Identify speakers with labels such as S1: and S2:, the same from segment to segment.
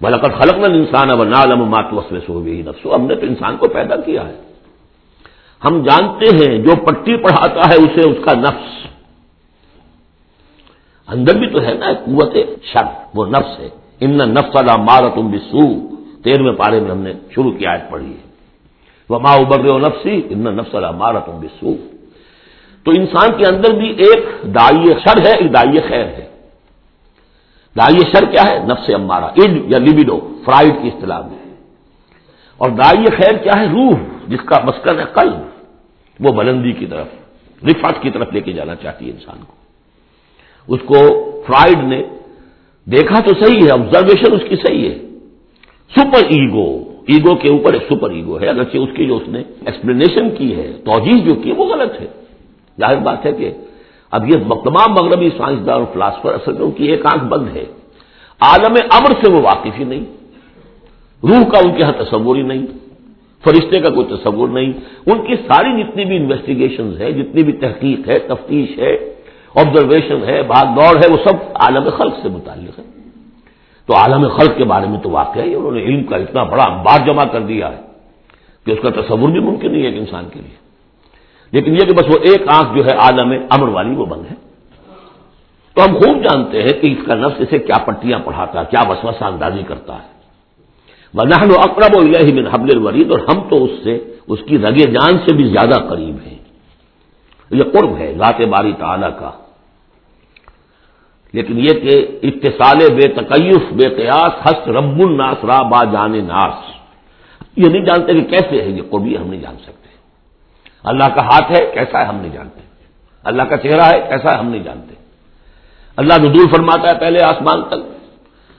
S1: بلکہ خلق میں انسان اب نالم مات وسل سو گئی نفسو ہم نے تو انسان کو پیدا کیا ہے۔ ہم جانتے ہیں، جو پٹی پڑھاتا ہے اسے اس کا نفس۔ اندر بھی تو ہے نا قوت شر، وہ نفس ہے۔ ان نفس اللہ مارا تم بسو تیرہویں پارے میں ہم نے شروع کی آیت پڑھی ہے۔ وہ ماں ابر و نفسی ان نفس اللہ مارا تم بسو تو انسان کے اندر بھی ایک دائی شر ہے، ایک دائی خیر ہے۔ دائی شر کیا ہے؟ نفس امارا اڈ یا لبیڈو فرائڈ کی اصطلاح میں۔ اور دائی خیر کیا ہے؟ روح، جس کا مسکن ہے قلب۔ وہ بلندی کی طرف رفت کی طرف لے کے جانا چاہتی ہے انسان کو۔ اس کو فرائڈ نے دیکھا تو صحیح ہے آبزرویشن اس کی صحیح ہے۔ سپر ایگو ایگو کے اوپر ایک سپر ایگو ہے۔ اگرچہ اس کی جو اس نے ایکسپلینیشن کی ہے توجہ جو کی وہ غلط ہے۔ ظاہر بات ہے کہ اب یہ تمام مغربی سائنسدان اور فلاسفر اصل میں ان کی ایک آنکھ بند ہے۔ عالم امر سے وہ واقف ہی نہیں۔ روح کا ان کے یہاں تصور ہی نہیں۔ فرشتے کا کوئی تصور نہیں۔ ان کی ساری جتنی بھی انویسٹیگیشن ہے، جتنی بھی تحقیق ہے، تفتیش ہے آبزرویشن ہے، بھاگ دوڑ ہے، وہ سب عالم خلق سے متعلق ہے۔ تو عالم خلق کے بارے میں تو واقع ہے۔ انہوں نے علم کا اتنا بڑا انبار جمع کر دیا ہے کہ اس کا تصور بھی ممکن نہیں ہے ایک انسان کے لیے۔ لیکن یہ کہ بس وہ ایک آنکھ جو ہے عالم امر والی وہ بند ہے۔ تو ہم خوب جانتے ہیں کہ اس کا نفس اسے کیا پٹیاں پڑھاتا ہے، کیا وسوسہ اندازی کرتا ہے۔ نہن و اقرب و من حبل الورید اور ہم تو اس سے، اس کی رگے جان سے بھی زیادہ قریب ہیں۔ یہ قرب ہے ذات باری تعالی کا۔ لیکن یہ کہ اتصال بے تکیف، بے قیاس، ہست رب الناس، را با جان ناس۔ یہ نہیں جانتے کہ کیسے ہے یہ قربی ہم نہیں جان سکتے۔ اللہ کا ہاتھ ہے، کیسا ہے ہم نہیں جانتے۔ اللہ کا چہرہ ہے، کیسا ہے ہم نہیں جانتے۔ اللہ ندور فرماتا ہے پہلے آسمان تک،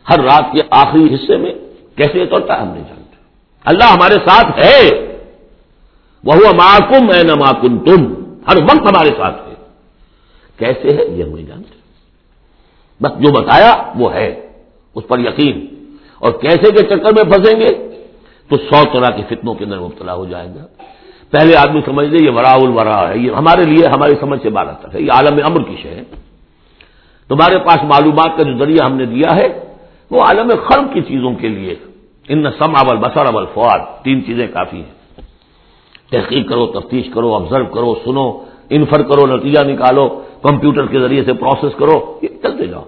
S1: ہر رات کے آخری حصے میں کیسے اترتا ہے ہم نہیں جانتے۔ اللہ ہمارے ساتھ ہے۔ وہ ماکم ہے نہ ماکم تم ہر وقت ہمارے ساتھ ہے۔ کیسے ہے یہ ہم نہیں جانتے۔ بس جو بتایا وہ ہے، اس پر یقین۔ اور کیسے کے چکر میں پھنسیں گے، تو سو طرح کی فتنوں کے اندر مبتلا ہو جائے گا۔ پہلے آدمی سمجھ لے، یہ ورا الورا ہے، یہ ہمارے لیے ہماری سمجھ سے بارہ تک ہے، یہ عالم امر کی شے ہے۔ تمہارے پاس معلومات کا جو ذریعہ ہم نے دیا ہے، وہ عالم خرم کی چیزوں کے لیے۔ ان سم اول بسر اول فواد تین چیزیں کافی ہیں۔ تحقیق کرو، تفتیش کرو آبزرو کرو، سنو انفر کرو، نتیجہ نکالو، کمپیوٹر کے ذریعے سے پروسیس کرو، یہ چلتے جاؤ۔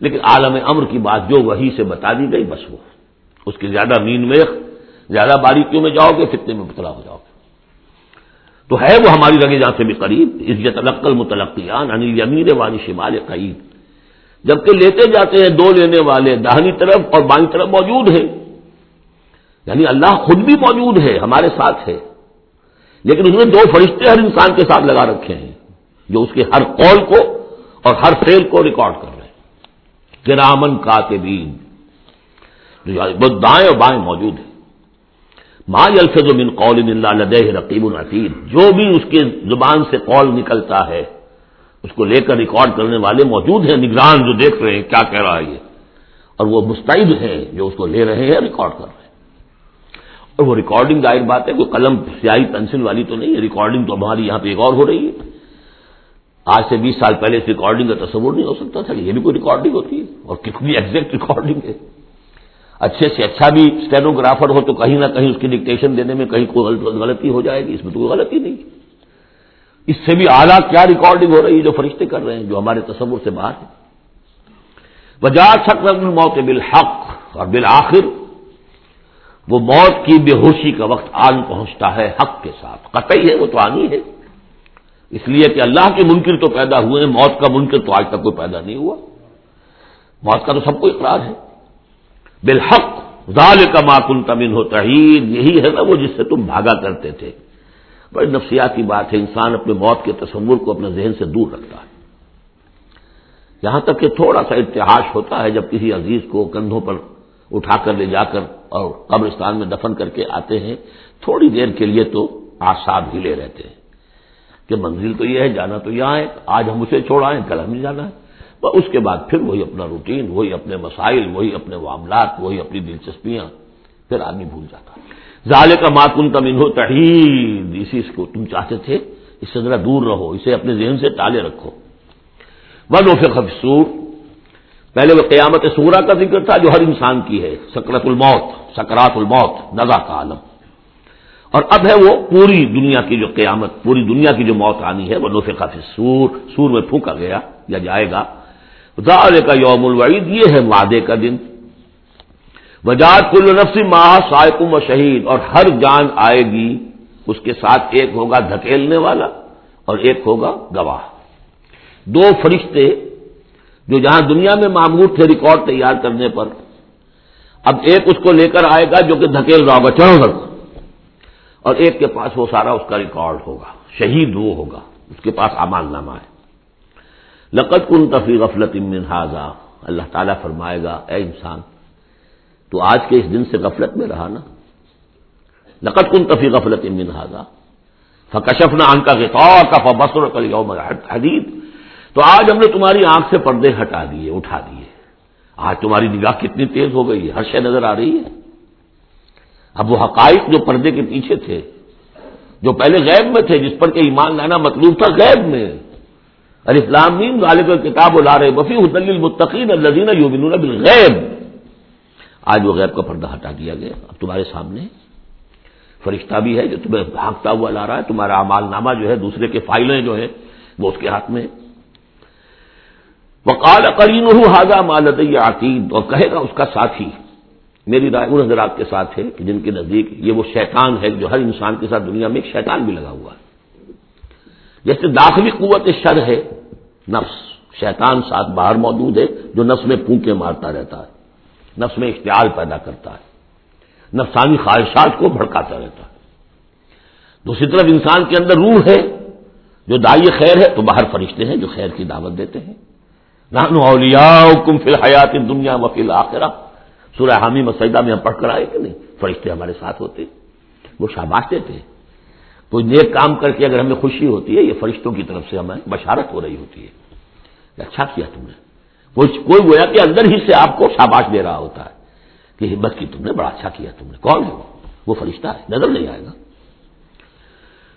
S1: لیکن عالم امر کی بات جو وہی سے بتا دی گئی، بس وہ۔ اس کی زیادہ مین میں زیادہ باریکیوں میں جاؤ گے، فتنے میں مبتلا ہو جاؤ گے۔ تو ہے وہ ہماری رگے جہاں سے بھی قریب عزت القل متلقیان انل یمین وانی شمال قریب۔ جبکہ لیتے جاتے ہیں دو لینے والے داہنی طرف اور بائیں طرف موجود ہیں۔ یعنی اللہ خود بھی موجود ہے، ہمارے ساتھ ہے۔ لیکن اس نے دو فرشتے ہر انسان کے ساتھ لگا رکھے ہیں، جو اس کے ہر قول کو اور ہر فیل کو ریکارڈ کر رہے ہیں۔ گرامن کاتبین۔ جو یعنی دائیں اور بائیں موجود ہیں۔ ما الفظ من قول اللہ لدہ رقیب العطید جو بھی اس کے زبان سے قول نکلتا ہے، اس کو لے کر ریکارڈ کرنے والے موجود ہیں، نگران جو دیکھ رہے ہیں، کیا کہہ رہا ہے یہ؟ اور وہ مستعد ہیں جو اس کو لے رہے ہیں، ریکارڈ کر رہے ہیں۔ اور وہ ریکارڈنگ ظاہر بات ہے، کوئی قلم سیاہی پینسل والی تو نہیں ہے، ریکارڈنگ تو ہماری یہاں پہ ایک اور ہو رہی ہے۔ آج سے بیس سال پہلے اس ریکارڈنگ کا تصور نہیں ہو سکتا تھا یہ بھی کوئی ریکارڈنگ ہوتی ہے، اور کتنی ایگزیکٹ ریکارڈنگ ہے۔ اچھے سے اچھا بھی اسٹینوگرافر ہو تو کہیں نہ کہیں اس کی ڈکٹیشن دینے میں کہیں کوئی غلطی ہو جائے گی۔ اس میں تو کوئی غلطی نہیں۔ اس سے بھی اعلیٰ کیا ریکارڈنگ ہو رہی ہے جو فرشتے کر رہے ہیں، جو ہمارے تصور سے باہر ہے وجہ چھک موت بالحق اور بالآخر، وہ موت کی بے ہوشی کا وقت آن پہنچتا ہے حق کے ساتھ۔ قطعی ہے، وہ تو آنی ہے۔ اس لیے کہ اللہ کے منکر تو پیدا ہوئے ہیں، موت کا منکر تو آج تک کوئی پیدا نہیں ہوا۔ موت کا تو سب کو اقرار ہے۔ بالحق ظال کا ماکن تمن ہو تحید یہی ہے نا وہ جس سے تم بھاگا کرتے تھے۔ بڑی نفسیاتی بات ہے، انسان اپنے موت کے تصور کو اپنے ذہن سے دور رکھتا ہے۔ یہاں تک کہ تھوڑا سا اتحاش ہوتا ہے جب کسی عزیز کو کندھوں پر اٹھا کر لے جا کر اور قبرستان میں دفن کر کے آتے ہیں، تھوڑی دیر کے لیے تو آساد ہی لے رہتے ہیں۔ کہ منزل تو یہ ہے، جانا تو یہاں ہے، آج ہم اسے چھوڑائیں کل ہمیں جانا ہے۔ اس کے بعد پھر وہی اپنا روٹین، وہی اپنے مسائل، وہی اپنے معاملات، وہی اپنی دلچسپیاں، پھر آدمی بھول جاتا ظال کا ماتن تم انہو تحید، اسی کو تم چاہتے تھے، اس سے ذرا دور رہو، اسے اپنے ذہن سے ٹالے رکھو۔ ون و خفسور پہلے وہ قیامت سورا کا ذکر تھا جو ہر انسان کی ہے، سکرت الموت، سکرات الموت، نزا کا عالم۔ اور اب ہے وہ پوری دنیا کی جو قیامت، پوری دنیا کی جو موت آنی ہے وہ نوفے کافی سور سور میں پھونکا گیا یا جائے گا۔ کا یوم الوعید، یہ ہے وعدے کا دن۔ وجاد کل نفسی ماہ سائکم و شہید، اور ہر جان آئے گی، اس کے ساتھ ایک ہوگا دھکیلنے والا اور ایک ہوگا گواہ۔ دو فرشتے جو جہاں دنیا میں معمور تھے ریکارڈ تیار کرنے پر، اب ایک اس کو لے کر آئے گا جو کہ دھکیل رہا ہوگا چڑھو گھر اور ایک کے پاس وہ سارا اس کا ریکارڈ ہوگا، شہید وہ ہوگا، اس کے پاس امال نامہ ہے۔ لقت کن تفیع غفلت امن حاضہ اللہ تعالیٰ فرمائے گا، اے انسان، تو آج کے اس دن سے غفلت میں رہا نا۔ لقت کن تفیع غفلت امن حاضہ فکشف نہ ان کا کا فبسر کل یوم حدید تو آج ہم نے تمہاری آنکھ سے پردے ہٹا دیے، اٹھا دیے۔ آج تمہاری نگاہ کتنی تیز ہو گئی ہے ہر شے نظر آ رہی ہے۔ اب وہ حقائق جو پردے کے پیچھے تھے، جو پہلے غیب میں تھے، جس پر کہ ایمان لانا مطلوب تھا غیب میں۔ ارے غالب کتاب و لارے وفی حسن المتقین الزین یوبن بالغیب۔ آج وہ غیب کا پردہ ہٹا دیا گیا۔ اب تمہارے سامنے فرشتہ بھی ہے جو تمہیں بھاگتا ہوا لا رہا ہے۔ تمہارا امال نامہ جو ہے، دوسرے کے فائلیں جو ہے وہ اس کے ہاتھ میں وقال کرین حاضہ مالت عقید اور کہے گا اس کا ساتھی، میری رائے ان حضرات کے ساتھ ہے کہ جن کے نزدیک یہ وہ شیطان ہے جو ہر انسان کے ساتھ دنیا میں ایک شیطان بھی لگا ہوا ہے۔ جیسے داخلی قوت شر ہے نفس، شیطان ساتھ باہر موجود ہے جو نفس میں پونکے مارتا رہتا ہے، نفس میں اشتعال پیدا کرتا ہے، نفسانی خواہشات کو بھڑکاتا رہتا ہے۔ دوسری طرف انسان کے اندر روح ہے، جو دائی خیر ہے تو باہر فرشتے ہیں جو خیر کی دعوت دیتے ہیں۔ نانو کم فی الحیات دنیا وکیل آخرا سورہ حامی مسجدہ میں ہم پڑھ کر آئے کہ نہیں؟ فرشتے ہمارے ساتھ ہوتے وہ شاباش دیتے ہیں۔ کوئی نیک کام کر کے اگر ہمیں خوشی ہوتی ہے، یہ فرشتوں کی طرف سے ہمیں بشارت ہو رہی ہوتی ہے۔ اچھا کیا تم نے؟ کوئی گویا کہ اندر ہی سے آپ کو شاباش دے رہا ہوتا ہے کہ ہمت کی تم نے بڑا اچھا کیا تم نے۔ کون ہے وہ؟ فرشتہ ہے، نظر نہیں آئے گا۔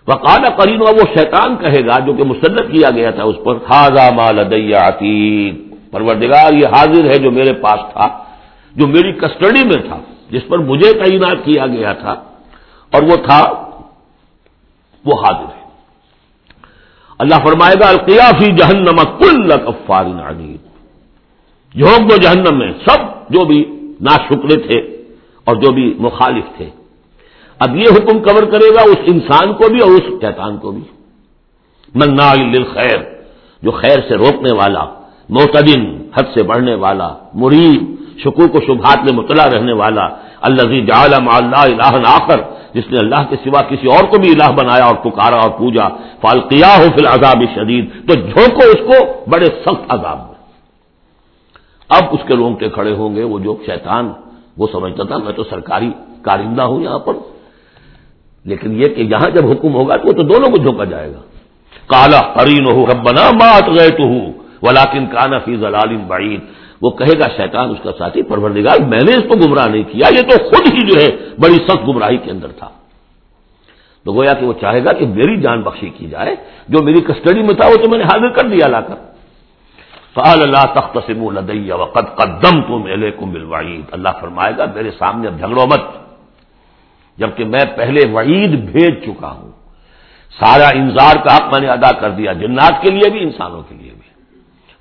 S1: وقال کرین وہ شیطان کہے گا جو کہ مسلط کیا گیا تھا اس پر خاضا مال عتیق پروردگار، یہ حاضر ہے جو میرے پاس تھا، جو میری کسٹڈی میں تھا، جس پر مجھے تعینات کیا گیا تھا۔ اور وہ تھا وہ حاضر ہے۔ اللہ فرمائے گا القیافی جہنم کل کفار عنید۔ جھونک دو جہنم میں، سب جو بھی نا شکرے تھے اور جو بھی مخالف تھے۔ اب یہ حکم کور کرے گا اس انسان کو بھی اور اس شیطان کو بھی۔ منا خیر جو خیر سے روکنے والا، معتدن، حد سے بڑھنے والا مریب شکو کو شبہات میں مطلع رہنے والا اللہ جعل مع اللہ الہ آخر جس نے اللہ کے سوا کسی اور کو بھی الہ بنایا اور پکارا اور پوجا فالقیا ہو فی العذاب شدید، تو جھونکو اس کو بڑے سخت عذاب میں۔ اب اس کے رونگٹے کھڑے ہوں گے، وہ جو شیطان، وہ سمجھتا تھا، میں تو سرکاری کارندہ ہوں یہاں پر۔ لیکن یہ کہ یہاں جب حکم ہوگا تو وہ تو دونوں کو جھونکا جائے گا۔ کالا ہرین ہو ربنا مات گئے تو ہوں ولاکن کانا فی ضلال بعید۔ وہ کہے گا شیطان اس کا ساتھی پروردگار، میں نے اس کو گمراہ نہیں کیا، یہ تو خود ہی جو ہے بڑی سخت گمراہی کے اندر تھا۔ تو گویا کہ وہ چاہے گا کہ میری جان بخشی کی جائے، جو میری کسٹڈی میں تھا وہ تو میں نے حاضر کر دیا لا کر۔ فعال اللہ تخت سم الدیہ وقت قدم تم علیکم بالوعید۔ اللہ فرمائے گا، میرے سامنے اب جھگڑو مت۔ جبکہ میں پہلے وعید بھیج چکا ہوں۔ سارا انذار کا حق میں نے ادا کر دیا، جنات کے لیے بھی، انسانوں کے لیے بھی۔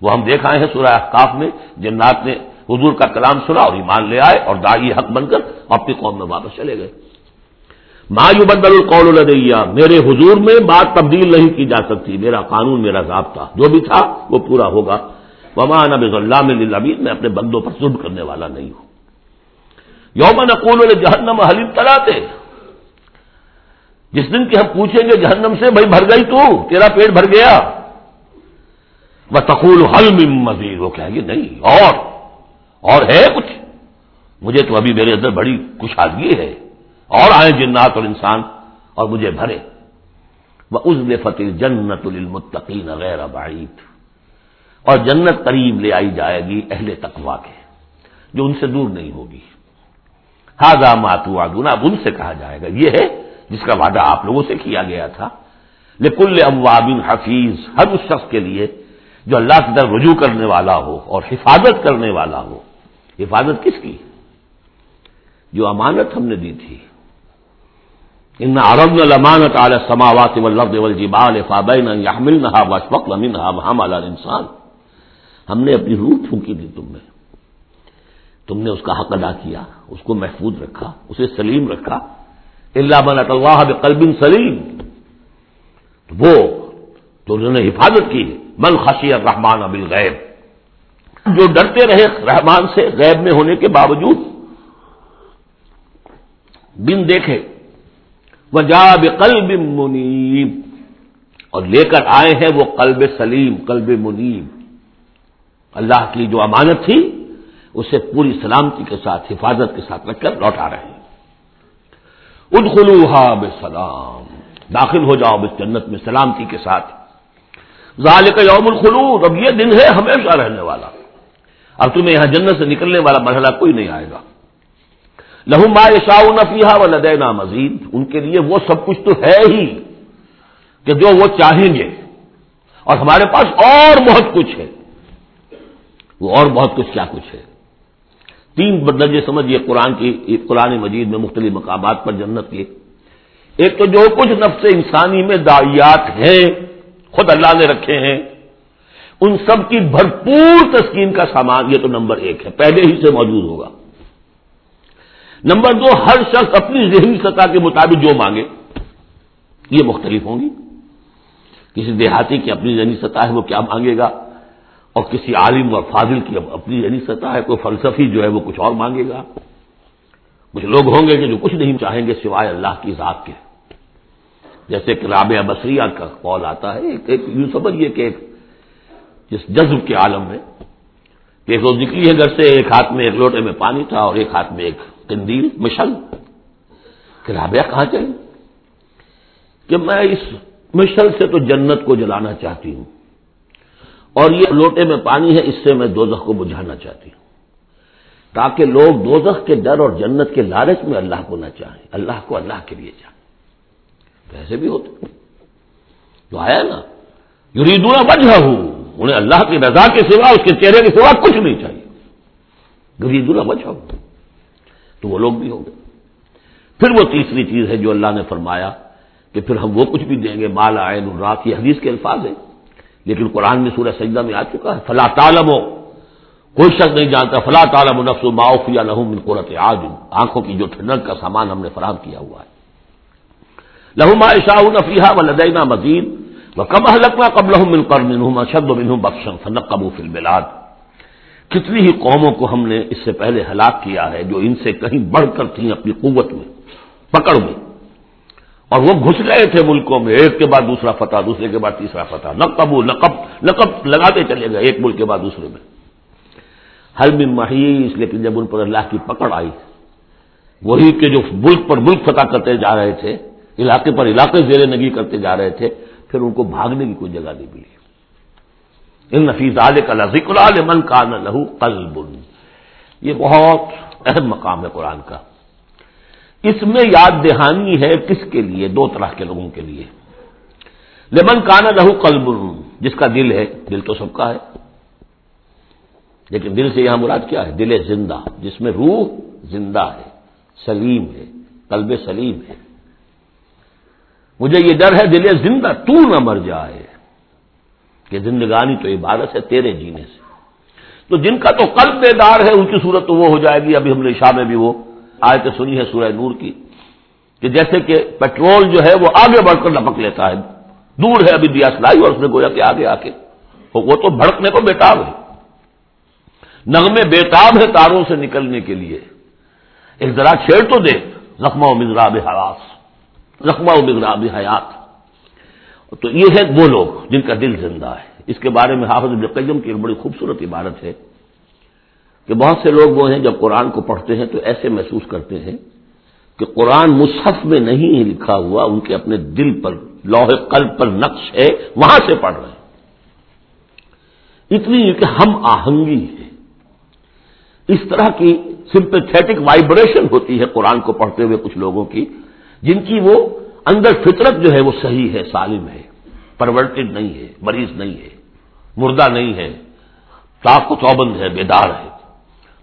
S1: وہ ہم دیکھ آئے ہیں سورہ احقاف میں، جنات نے حضور کا کلام سنا اور ایمان لے آئے اور دائی حق بن کر اپنی قوم میں واپس چلے گئے۔ مایو بدل القول الدیا میرے حضور میں بات تبدیل نہیں کی جا سکتی، میرا قانون، میرا ضابطہ، جو بھی تھا وہ پورا ہوگا۔ ومان اب اللہ میں میں اپنے بندوں پر ظلم کرنے والا نہیں ہوں۔ یوم نقول جہنم حلیم تلاتے جس دن کہ ہم پوچھیں گے جہنم سے، بھائی بھر گئی تو، تیرا پیٹ بھر گیا۔ تقول حل مزید وہ کہہ گی، نہیں، اور اور ہے کچھ؟ مجھے تو ابھی میرے اندر بڑی کشادگی ہے، اور آئے جنات اور انسان، اور مجھے بھرے۔ وہ عزل فتح جنت المتقین غیر بعید اور جنت قریب لے آئی جائے گی اہل تقوا کے، جو ان سے دور نہیں ہوگی۔ ہاضا ماتو آگونا اب ان سے کہا جائے گا۔ یہ ہے جس کا وعدہ آپ لوگوں سے کیا گیا تھا۔ لیکن اموابن حفیظ ہر اس شخص کے لیے جو اللہ کی طرف رجوع کرنے والا ہو اور حفاظت کرنے والا ہو۔ حفاظت کس کی؟ جو امانت ہم نے دی تھی۔ ان عرب المانت علی سماوات والارض والجبال فابین ان يحملنها واشفقن منها وحمل الانسان ہم نے اپنی روح پھونکی تھی تم میں۔ تم نے اس کا حق ادا کیا، اس کو محفوظ رکھا، اسے سلیم رکھا۔ اللہ من اللہ بقلب سلیم وہ تو انہوں نے حفاظت کی، من خشی الرحمان بالغیب۔ جو ڈرتے رہے رحمان سے غیب میں ہونے کے باوجود، بن دیکھے۔ وہ جا بلب منیب۔ اور لے کر آئے ہیں وہ قلب سلیم، قلب منیب۔ اللہ کی جو امانت تھی، اسے پوری سلامتی کے ساتھ، حفاظت کے ساتھ رکھ کر لوٹا رہے ہیں۔ ادخلوہا بسلام۔ داخل ہو جاؤ اس جنت میں سلامتی کے ساتھ۔ ذالک یوم الخلود، اب یہ دن ہے ہمیشہ رہنے والا۔ اب تمہیں یہاں جنت سے نکلنے والا مرحلہ کوئی نہیں آئے گا۔ لہو ما شاہ نفیحا و لدینا مزید۔ ان کے لیے وہ سب کچھ تو ہے ہی کہ جو وہ چاہیں گے۔ اور ہمارے پاس اور بہت کچھ ہے۔ وہ اور بہت کچھ کیا کچھ ہے؟ تین درجے سمجھیے قرآن کی، قرآن مجید میں مختلف مقامات پر جنت کے۔ ایک تو جو کچھ نفس انسانی میں دائیات ہیں خود اللہ نے رکھے ہیں۔ ان سب کی بھرپور تسکین کا سامان، یہ تو نمبر ایک ہے، پہلے ہی سے موجود ہوگا۔ نمبر دو، ہر شخص اپنی ذہنی سطح کے مطابق جو مانگے، یہ مختلف ہوں گی۔ کسی دیہاتی کی اپنی ذہنی سطح ہے، وہ کیا مانگے گا؟ اور کسی عالم اور فاضل کی اپنی ذہنی سطح ہے، کوئی فلسفی جو ہے، وہ کچھ اور مانگے گا۔ کچھ لوگ ہوں گے کہ جو کچھ نہیں چاہیں گے سوائے اللہ کی ذات کے۔ جیسے کہ رابعہ بصریہ کا قول آتا ہے، ایک ایک یوں سمجھیے کہ ایک جس جذب کے عالم میں، کہ ایک روز نکلی ہے گھر سے، ایک ہاتھ میں ایک لوٹے میں پانی تھا اور ایک ہاتھ میں ایک تندیل مشل۔ کہ رابعہ کہاں چلے کہ میں اس مشل سے تو جنت کو جلانا چاہتی ہوں، اور یہ لوٹے میں پانی ہے، اس سے میں دوزخ کو بجھانا چاہتی ہوں۔ تاکہ لوگ دوزخ کے ڈر اور جنت کے لالچ میں اللہ کو نہ چاہیں، اللہ کو اللہ کے لیے چاہیں۔ ایسے بھی ہوتے تو آیا نا، یریدون وجہ ہوں انہیں اللہ کی رضا کے سوا، اس کے چہرے کے سوا کچھ نہیں چاہیے۔ یریدون وجہ ہوں تو وہ لوگ بھی ہوں گے پھر وہ تیسری چیز ہے جو اللہ نے فرمایا کہ پھر ہم وہ کچھ بھی دیں گے۔ مالا آئے رات کی حدیث کے الفاظ ہیں۔ لیکن قرآن میں سورہ سجدہ میں آ چکا ہے۔ فلاں تالم ہو کوئی شک نہیں جانتا۔ فلاں تالم و نفس معاف یا لہم قرت آج آنکھوں کی جو ٹھنڈک کا سامان ہم نے فراہم کیا ہوا ہے۔ لہما شاہ نفیحہ و لدینا مزید وہ کب حلقنا قبل مل کر منہ شد و بخشن فنق قبو فل کتنی ہی قوموں کو ہم نے اس سے پہلے ہلاک کیا ہے جو ان سے کہیں بڑھ کر تھیں اپنی قوت میں، پکڑ میں۔ اور وہ گھس گئے تھے ملکوں میں، ایک کے بعد دوسرا فتح، دوسرے کے بعد تیسرا فتح۔ نقب نقب نقب لگاتے چلے گئے ایک ملک کے بعد دوسرے میں۔ حل میں محیث لیکن جب ان پر اللہ کی پکڑ آئی، وہی کے جو ملک پر ملک فتح کرتے جا رہے تھے علاقے پر علاقے زیر نگی کرتے جا رہے تھے، پھر ان کو بھاگنے کی کوئی جگہ نہیں ملی۔ ان نفیز کا ذکر من کا لہو قلب۔ یہ بہت اہم مقام ہے قرآن کا۔ اس میں یاد دہانی ہے کس کے لیے؟ دو طرح کے لوگوں کے لیے۔ لمن کانا لہو قلب، جس کا دل ہے، دل تو سب کا ہے۔ لیکن دل سے یہاں مراد کیا ہے؟ دل زندہ، جس میں روح زندہ ہے، سلیم ہے، قلب سلیم ہے۔ مجھے یہ ڈر ہے دل زندہ تو نہ مر جائے کہ زندگانی تو عبادت ہے تیرے جینے سے۔ تو جن کا تو قلب بیدار ہے، ان کی صورت تو وہ ہو جائے گی۔ ابھی ہم نے شاہ میں بھی وہ آیت سنی ہے سورہ نور کی کہ جیسے کہ پیٹرول جو ہے وہ آگے بڑھ کر لپک لیتا ہے۔ دور ہے ابھی دیا سلائی اور اس نے گویا کہ آگے آ کے۔ وہ تو بھڑکنے کو بیتاب ہے۔ نغمے بیتاب ہے تاروں سے نکلنے کے لیے۔ ایک ذرا چھیڑ تو دے۔ زخمہ و مزراب زخمہ و مزراب حیات۔ تو یہ ہے وہ لوگ جن کا دل زندہ ہے۔ اس کے بارے میں حافظ القیم کی ایک بڑی خوبصورت عبارت ہے کہ بہت سے لوگ وہ ہیں جب قرآن کو پڑھتے ہیں تو ایسے محسوس کرتے ہیں کہ قرآن مصحف میں نہیں لکھا ہوا، ان کے اپنے دل پر لوہے قلب پر نقش ہے، وہاں سے پڑھ رہے ہیں۔ اتنی کہ ہم آہنگی ہے اس طرح کی سمپیتھیٹک وائبریشن ہوتی ہے قرآن کو پڑھتے ہوئے کچھ لوگوں کی۔ جن کی وہ اندر فطرت جو ہے وہ صحیح ہے، سالم ہے پرورٹڈ نہیں ہے، مریض نہیں ہے، مردہ نہیں ہے صاف و چوبند ہے، بیدار ہے۔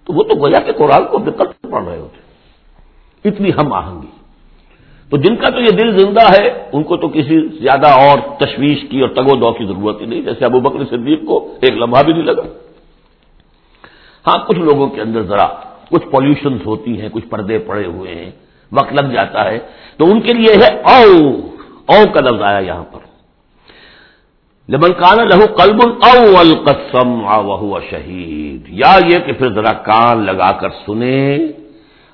S1: تو وہ تو گویا کہ قرآن کو دقت پڑ رہے ہوتے اتنی ہم آہنگی۔ تو جن کا تو یہ دل زندہ ہے، ان کو تو کسی زیادہ اور تشویش کی اور تگو دو کی ضرورت ہی نہیں، جیسے ابو بکر صدیق کو ایک لمحہ بھی نہیں لگا۔ ہاں کچھ لوگوں کے اندر ذرا کچھ پالوشنس ہوتی ہیں، کچھ پردے پڑے ہوئے ہیں۔ وقت لگ جاتا ہے تو ان کے لیے ہے او او کا لفظ آیا یہاں پر۔ لمن کان لہو قلب او القسم وہ شہید۔ یا یہ کہ پھر ذرا کان لگا کر سنے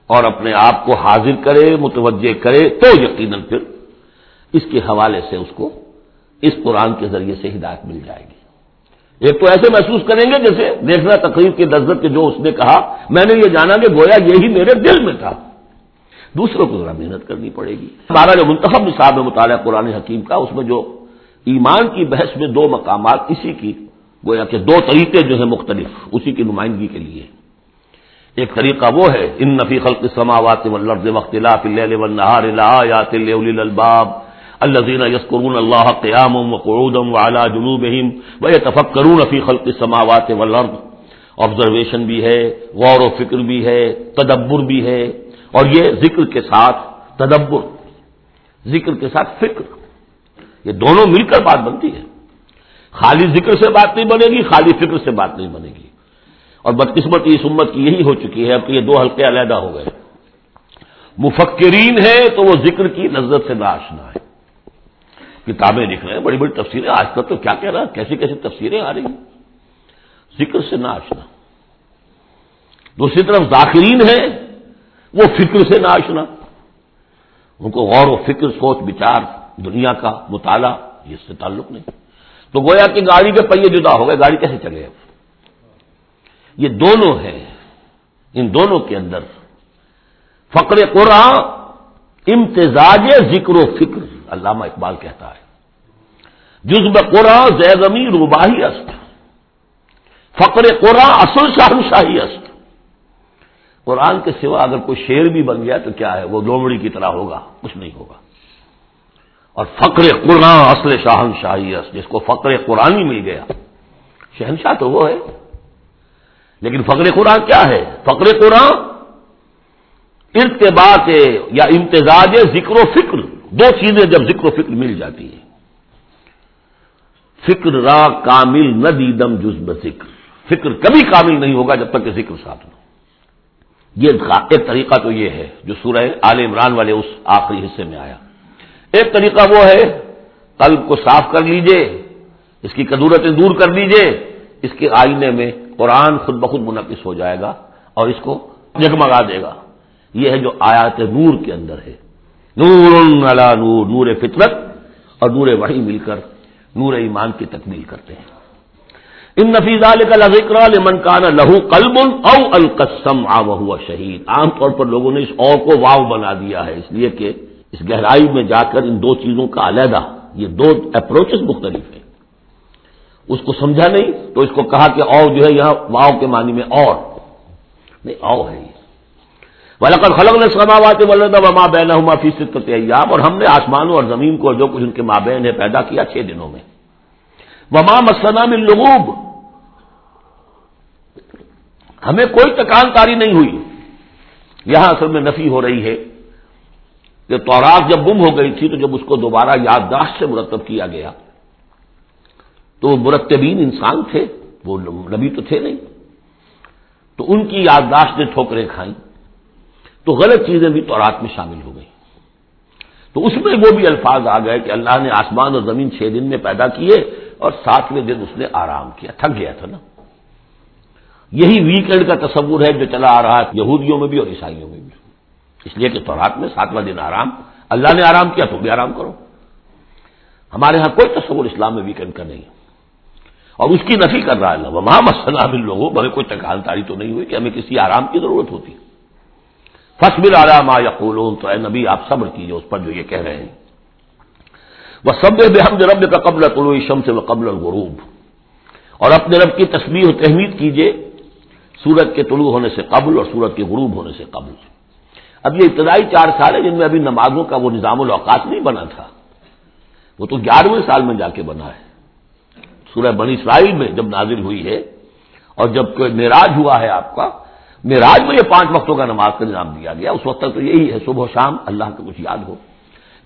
S1: اور اپنے آپ کو حاضر کرے، متوجہ کرے، تو یقیناً پھر اس کے حوالے سے اس کو اس قرآن کے ذریعے سے ہدایت مل جائے گی۔ ایک تو ایسے محسوس کریں گے جیسے دیکھنا تقریب کی لذت کے جو اس نے کہا، میں نے یہ جانا کہ گویا یہی میرے دل میں تھا۔ دوسروں کو ذرا محنت کرنی پڑے گی۔ ہمارا جو منتخب نصاب مطالعہ قرآن حکیم کا، اس میں جو ایمان کی بحث میں دو مقامات، اسی کی، گویا کہ دو طریقے جو ہیں مختلف، اسی کی نمائندگی کے لیے۔ ایک طریقہ وہ ہے، ان نفی خلق سماوات والارض واختلاف اللیل والنہار لآیات لاولی الالباب الذين يذكرون الله قياما وقعودا وعلى جنوبهم ويتفكرون في خلق السماوات والارض آبزرویشن بھی ہے، غور و فکر بھی ہے، تدبر بھی ہے۔ اور یہ ذکر کے ساتھ تدبر، ذکر کے ساتھ فکر، یہ دونوں مل کر بات بنتی ہے۔ خالی ذکر سے بات نہیں بنے گی، خالی فکر سے بات نہیں بنے گی۔ اور بدقسمت اس امت کی یہی ہو چکی ہے، اب یہ دو حلقے علیحدہ ہو گئے۔ مفکرین ہے تو وہ ذکر کی لذت سے ناشنا ہے کتابیں لکھ رہے ہیں، بڑی بڑی تفسیریں، آج تک تو کیا کہہ رہا کیسی کیسی تفسیریں آ رہی ہیں؟ ذکر سے ناشنا دوسری طرف ذاکرین ہے وہ فکر سے ناشنا۔ ان کو غور و فکر، سوچ، بچار، دنیا کا مطالعہ اس سے تعلق نہیں۔ تو گویا کہ گاڑی کے پہیے جدا ہو گئے، گاڑی کیسے چلے؟ اب یہ دونوں ہیں۔ ان دونوں کے اندر فقر قرآن، امتزاج ذکر و فکر۔ علامہ اقبال کہتا ہے، جزب قرآن زیزمی روباہی است۔ فقر قرآن اصل شاہی است۔ قرآن کے سوا اگر کوئی شیر بھی بن گیا تو کیا ہے؟ وہ لومڑی کی طرح ہوگا، کچھ نہیں ہوگا۔ اور فقر قرآن، اصل شاہن شاہی جس کو فقر قرآن ہی مل گیا۔ شہنشاہ تو وہ ہے۔ لیکن فقر قرآن کیا ہے؟ فقر قرآن ارتباط یا امتزاج ذکر و فکر، دو چیزیں جب ذکر و فکر مل جاتی ہیں۔ فکر را کامل نہ دیدم جز ذکر۔ فکر کبھی کامل نہیں ہوگا جب تک کہ ذکر ساتھ ہو۔ یہ ایک طریقہ تو یہ ہے جو سورہ آل عمران والے اس آخری حصے میں آیا۔ ایک طریقہ وہ ہے، قلب کو صاف کر لیجیے، اس کی قدورتیں دور کر دیجیے اس کے آئینے میں قرآن خود بخود منعقد ہو جائے گا اور اس کو جگمگا دے گا۔ یہ ہے جو آیات نور کے اندر ہے۔ نور نور نور فطرت اور نور وحی مل کر نور ایمان کی تکمیل کرتے ہیں۔ ان نفیز کا ذکر منکانہ لہو کلب او القسم آ وہ شہید۔ عام طور پر لوگوں نے اس اور کو واو بنا دیا ہے، اس لیے کہ اس گہرائی میں جا کر ان دو چیزوں کا علیحدہ، یہ دو اپروچز مختلف ہیں۔ اس کو سمجھا نہیں، تو اس کو کہا کہ او جو ہے یہاں واؤ کے معنی میں اور۔ نہیں او ہے یہ۔ خلق نے سماوات ولد وما بین فی ست ایام اور ہم نے آسمانوں اور زمین کو جو کچھ ان کے مابین ہے پیدا کیا چھ دنوں میں۔ وما مسنا من لغوب ہمیں کوئی تکان کاری نہیں ہوئی۔ یہاں اصل میں نفی ہو رہی ہے۔ کہ توراق جب گم ہو گئی تھی تو جب اس کو دوبارہ یادداشت سے مرتب کیا گیا۔ تو وہ مرتبین انسان تھے، وہ نبی تو تھے نہیں۔ تو ان کی یادداشت نے ٹھوکریں کھائیں۔ تو غلط چیزیں بھی تورات میں شامل ہو گئی تو اس میں وہ بھی الفاظ آ گئے کہ اللہ نے آسمان اور زمین چھ دن میں پیدا کیے اور ساتویں دن اس نے آرام کیا، تھک گیا تھا نا۔ یہی ویکینڈ کا تصور ہے جو چلا آ رہا ہے یہودیوں میں بھی اور عیسائیوں میں بھی۔ اس لیے کہ تورات میں ساتواں دن آرام، اللہ نے آرام کیا تم بھی آرام کرو۔ ہمارے ہاں کوئی تصور اسلام میں ویکینڈ کا نہیں اور اس کی نفی کر رہا ہے اللہ۔ وہاں مسئلہ لوگوں بھلے کوئی تکان تاری تو نہیں ہوئی کہ ہمیں کسی آرام کی ضرورت ہوتی۔ فصبر علامہ یا تو اے نبی آپ صبر کیجیے اس پر جو یہ کہہ رہے ہیں۔ وہ سب بے حمد رب کا قبل طلوع شم سے وہ قبل الغروب۔ اور اپنے رب کی تصویر و تحمید کیجیے سورج کے طلوع ہونے سے قبل اور سورج کے غروب ہونے سے قبل۔ اب یہ ابتدائی چار سال ہے جن میں ابھی نمازوں کا وہ نظام الاوقات نہیں بنا تھا۔ وہ تو گیارہویں سال میں جا کے بنا ہے۔ سورہ بنی اسرائیل میں جب نازل ہوئی ہے اور جب کوئی معراج ہوا ہے آپ کا، معراج میں یہ پانچ وقتوں کا نماز کا نظام دیا گیا۔ اس وقت تک تو یہی ہے، صبح و شام، اللہ کا کچھ یاد ہو۔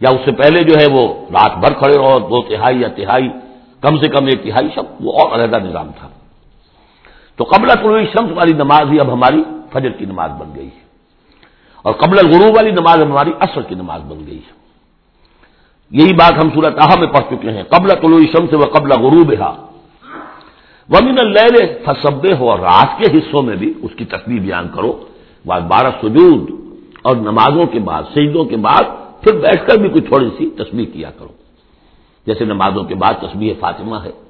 S1: یا اس سے پہلے جو ہے وہ رات بھر کھڑے رہو، دو تہائی یا تہائی، کم سے کم ایک تہائی سب وہ اور علیحدہ نظام تھا۔ تو قبل طلوع شمس والی نماز ہی اب ہماری فجر کی نماز بن گئی ہے۔ اور قبل الغروب والی نماز ہماری اصل کی نماز بن گئی ہے۔ یہی بات ہم صورت آہا میں پڑھ چکے ہیں۔ قبل طلوع شمس و قبل غروب ہا ومن اللہ فصبے ہو اور رات کے حصوں میں بھی اس کی تصویر بیان کرو۔ بعد بارہ سجود۔ اور نمازوں کے بعد، سجدوں کے بعد پھر بیٹھ کر بھی کوئی تھوڑی سی تصویر کیا کرو۔ جیسے نمازوں کے بعد تصویر فاطمہ ہے۔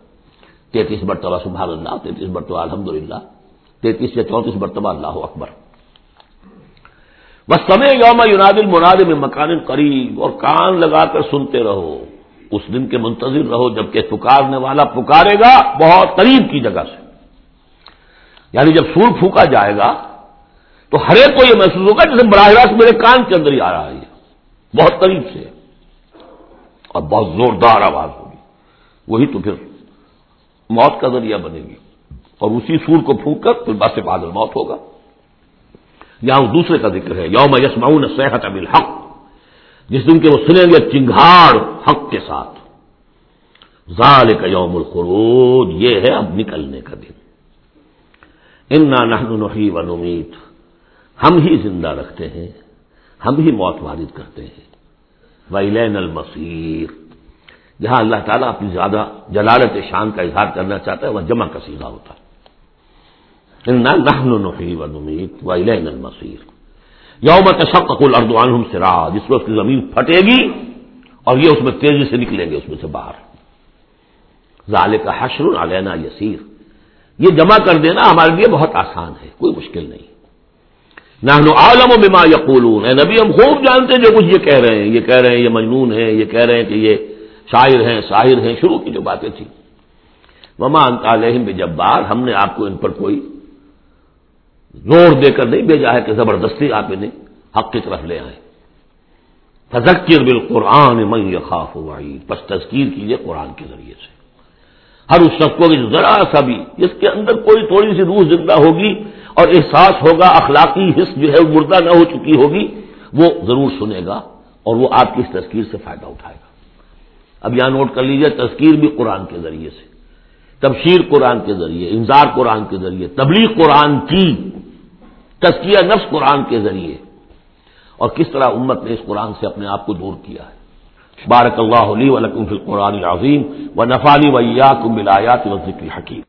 S1: تینتیس مرتبہ سبحان اللہ، تینتیس مرتبہ الحمد للہ تینتیس یا چونتیس مرتبہ اللہ اکبر۔ بس سمے یوم یوناد المراد میں مکان قریب اور کان لگا کر سنتے رہو۔ اس دن کے منتظر رہو جبکہ پکارنے والا پکارے گا بہت قریب کی جگہ سے۔ یعنی جب سور پھونکا جائے گا تو ہر ایک کو یہ محسوس ہوگا جیسے براہ راست میرے کان کے اندر ہی آ رہا ہے بہت قریب سے۔ اور بہت زوردار آواز ہوگی۔ وہی تو پھر موت کا ذریعہ بنے گی۔ اور اسی سور کو پھونک کر پھر بس بادل موت ہوگا۔ یہاں دوسرے کا ذکر ہے، یوم یسمعون صحت اب الحق جس دن کے وہ سنیں گے چنگھاڑ حق کے ساتھ۔ ظال کا یوم الخروج، یہ ہے اب نکلنے کا دن۔ انا نحی و نمید ہم ہی زندہ رکھتے ہیں، ہم ہی موت وارد کرتے ہیں۔ ویلین المصیر۔ جہاں اللہ تعالیٰ اپنی زیادہ جلالت شان کا اظہار کرنا چاہتا ہے وہ جمع کا سیدھا ہوتا ہے۔ و المصیر یوم تشقق الارض عنہم سرا جس میں اس کی زمین پھٹے گی اور یہ اس میں تیزی سے نکلیں گے، اس میں سے باہر۔ ظال کا حشر علینا یسیر یہ جمع کر دینا ہمارے لیے بہت آسان ہے، کوئی مشکل نہیں۔ نہ عالم و بما یقولون اے نبی، ہم خوب جانتے ہیں جو کچھ یہ کہہ رہے ہیں۔ یہ کہہ رہے ہیں یہ مجنون ہے، یہ کہہ رہے ہیں کہ یہ شاعر ہیں شاعر ہیں، شروع کی جو باتیں تھیں۔ وما انتہم بجبار، ہم نے آپ کو ان پر کوئی زور دے کر نہیں بھیجا ہے کہ زبردستی آپ انہیں حق کی طرف لے آئے فذکر بالقرآن من یخاف وائی بس تذکیر کیجیے قرآن کے ذریعے سے۔ ہر اس شخص کو ذرا سا بھی، جس کے اندر کوئی تھوڑی سی روح زندہ ہوگی اور احساس ہوگا اخلاقی حص جو ہے مردہ نہ ہو چکی ہوگی، وہ ضرور سنے گا اور وہ آپ کی اس تذکیر سے فائدہ اٹھائے گا۔ اب یہاں نوٹ کر لیجیے تذکیر بھی قرآن کے ذریعے سے، تبشیر قرآن کے ذریعے، انذار قرآن کے ذریعے، تبلیغ قرآن کی تذکیہ نفس قرآن کے ذریعے۔ اور کس طرح امت نے اس قرآن سے اپنے آپ کو دور کیا ہے۔ بارک اللہ علی ولکم فی القرآن العظیم و نفالی ویا کم بلایات و ذکر حکیم